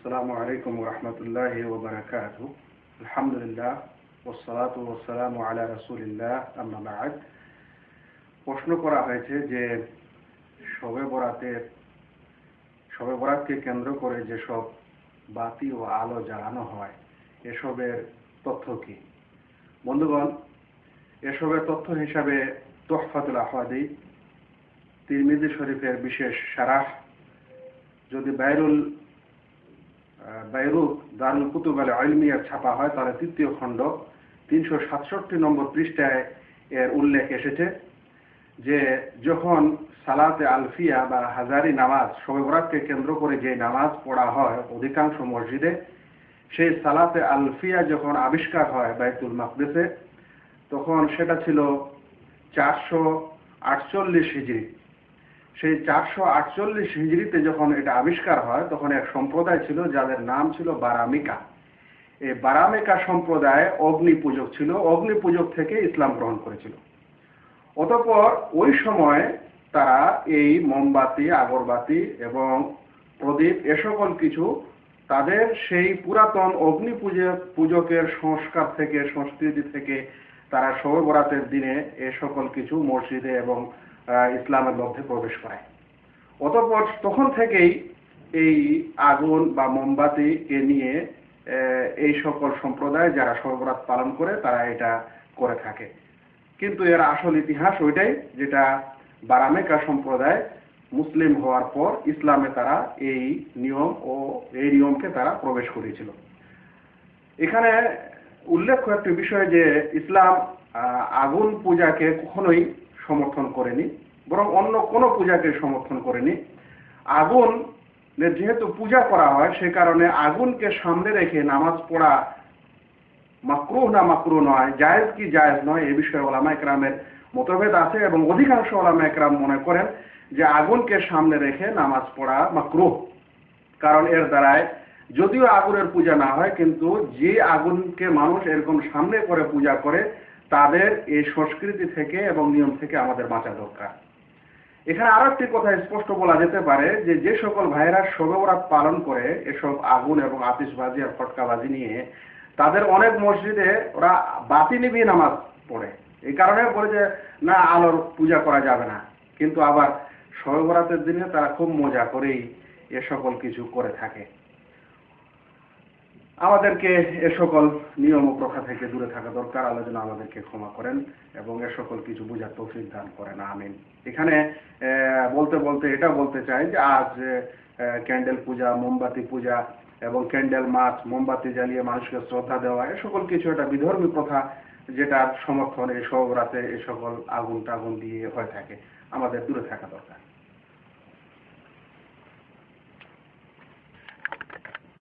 السلام عليكم ورحمة الله وبركاته الحمد لله والصلاة والسلام على رسول الله أما بعد প্রশ্ন করা হয়েছে যে শবে বরাতের শবে বরাতকে কেন্দ্র করে যেসব বাতি ও আলো জ্বালানো হয় এসবের তথ্য কি বন্ধুগণ এসবের তথ্য হিসাবে তোহফাতুল আহওয়াদি তিরমিজি শরীফের বিশেষ সারাহ যদি বাইরুল বাইরুত দারুল কুতুব আল আলমিয়ার ছাপা হয় তাহলে তৃতীয় খণ্ড। তিনশো সাতষট্টি নম্বর পৃষ্ঠায় এর উল্লেখ এসেছে যে, যখন সালাতে আলফিয়া বা হাজারি নামাজ শবে বরাতকে কেন্দ্র করে যে নামাজ পড়া হয় অধিকাংশ মসজিদে, সেই সালাতে আলফিয়া যখন আবিষ্কার হয় বাইতুল মাকদেসে, তখন সেটা ছিল চারশো আটচল্লিশ হিজড়ি। সেই চারশো আটচল্লিশ হিজড়িতে যখন এটা আবিষ্কার হয়, তখন এক সম্প্রদায় ছিল যাদের নাম ছিল বারামিকা। এই বারামিকা সম্প্রদায় অগ্নি পূজক ছিল অগ্নি পূজক থেকে ইসলাম গ্রহণ করেছিল। অতপর ওই সময় তারা এই মোমবাতি, আগরবাতি এবং প্রদীপ, এ সকল কিছু তাদের সেই পুরাতন অগ্নি পূজক পূজকের সংস্কার থেকে, সংস্কৃতি থেকে তারা শবে বরাতের দিনে এ সকল কিছু মসজিদে এবং ইসলামের মধ্যে প্রবেশ করায় অতঃপর তখন থেকেই এই আগুন বা মোমবাতিকে নিয়ে এই সকল সম্প্রদায় যারা সর্বরাত পালন করে, তারা এটা করে থাকে। কিন্তু এর আসল ইতিহাস ওইটাই, যেটা বারামেকা সম্প্রদায় মুসলিম হওয়ার পর ইসলামে তারা এই নিয়ম ও এই নিয়মকে তারা প্রবেশ করেছিল এখানে উল্লেখ্য একটি বিষয় যে, ইসলাম আগুন পূজাকে কখনোই সমর্থন করেনি, বরং অন্য কোনো পূজাকে সমর্থন করেনি। আগুন যেহেতু পূজা করা হয়, সে কারণে আগুনকে সামনে রেখে নামাজ পড়া মাকরুহ না মাকরু নয়, জায়েজ কি জায়েজ নয়, এ বিষয়ে ওলামা একরামের মতভেদ আছে এবং অধিকাংশ ওলামা একরাম মনে করেন যে আগুনকে সামনে রেখে নামাজ পড়া মাকরুহ। কারণ এর দ্বারায় যদিও আগুনের পূজা না হয়, কিন্তু যে আগুনকে মানুষ এরকম সামনে করে পূজা করে তাদের এই সংস্কৃতি থেকে এবং নিয়ম থেকে আমাদের বাঁচা দরকার। এখানে আরও একটি কথা স্পষ্ট বলা যেতে পারে যে যে সকল ভাইরা শোভবরাত পালন করে এসব আগুন এবং আতিশবাজি আর ফটকাবাজি নিয়ে, তাদের অনেক মসজিদে ওরা বাতি নিবিয়ে নামাজ পড়ে। এই কারণে বলে যে, না, আলোর পূজা করা যাবে না। কিন্তু আবার শোভবরাতের দিনে তারা খুব মজা করেই এ সকল কিছু করে থাকে। আমাদেরকে এ সকল নিয়ম প্রথা থেকে দূরে থাকা দরকার। আলোচনা আমাদেরকে ক্ষমা করেন এবং এ সকল কিছু বোঝার তৌফিক দান করেন। আমিন। এখানে বলতে বলতে এটা বলতে চাই যে আজ ক্যান্ডেল পূজা, মোমবাতি পূজা এবং ক্যান্ডেল মাছ, মোমবাতি জ্বালিয়ে মানুষকে শ্রদ্ধা দেওয়া, এ সকল কিছু একটা বিধর্মী প্রথা যেটার সমর্থন সব রাতে এ সকল আগুন টাগুন দিয়ে হয়ে থাকে। আমাদের দূরে থাকা দরকার।